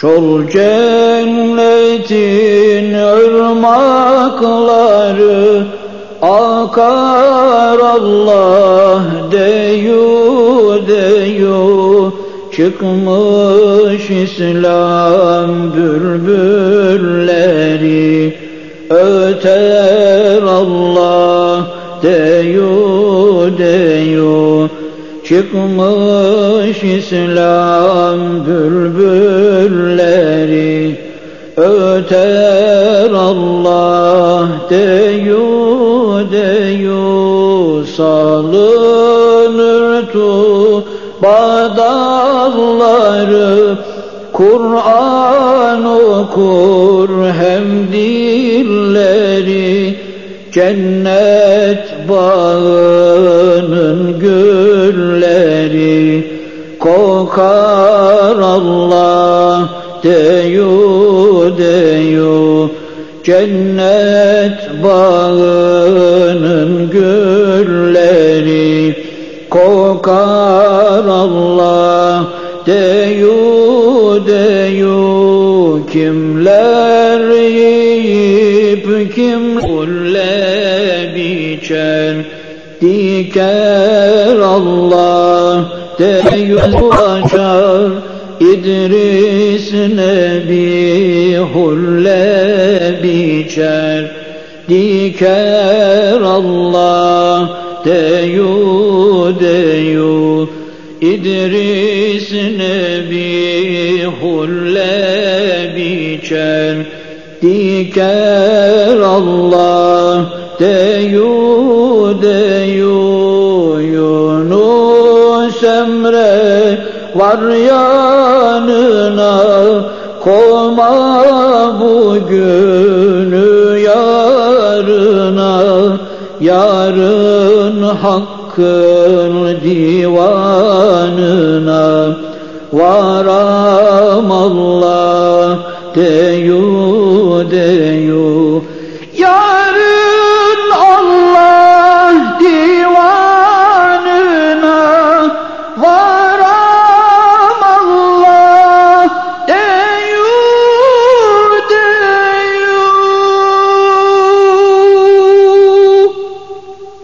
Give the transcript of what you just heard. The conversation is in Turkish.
Şol cennetin ırmakları akar Allah deyu deyu. Çıkmış İslam bülbülleri Öter Allah deyu deyu Çıkmış İslam bülbülleri Öter Allah deyu deyu Salınır tu badalları Kur'an okur hem dilleri Cennet bağının Allah deyu deyu. Cennet bağının gülleri Kokar Allah deyu deyu. Kimler yiyip kim ulle biçer? Diker Allah deyu açar İdris Nebi hulle biçer. Diker Allah deyu deyu. İdris Nebi hulle biçer. Diker Allah deyu deyu var yanına Koma bugünü yarına. Yarın hakkın divanına Varam Allah deyu deyu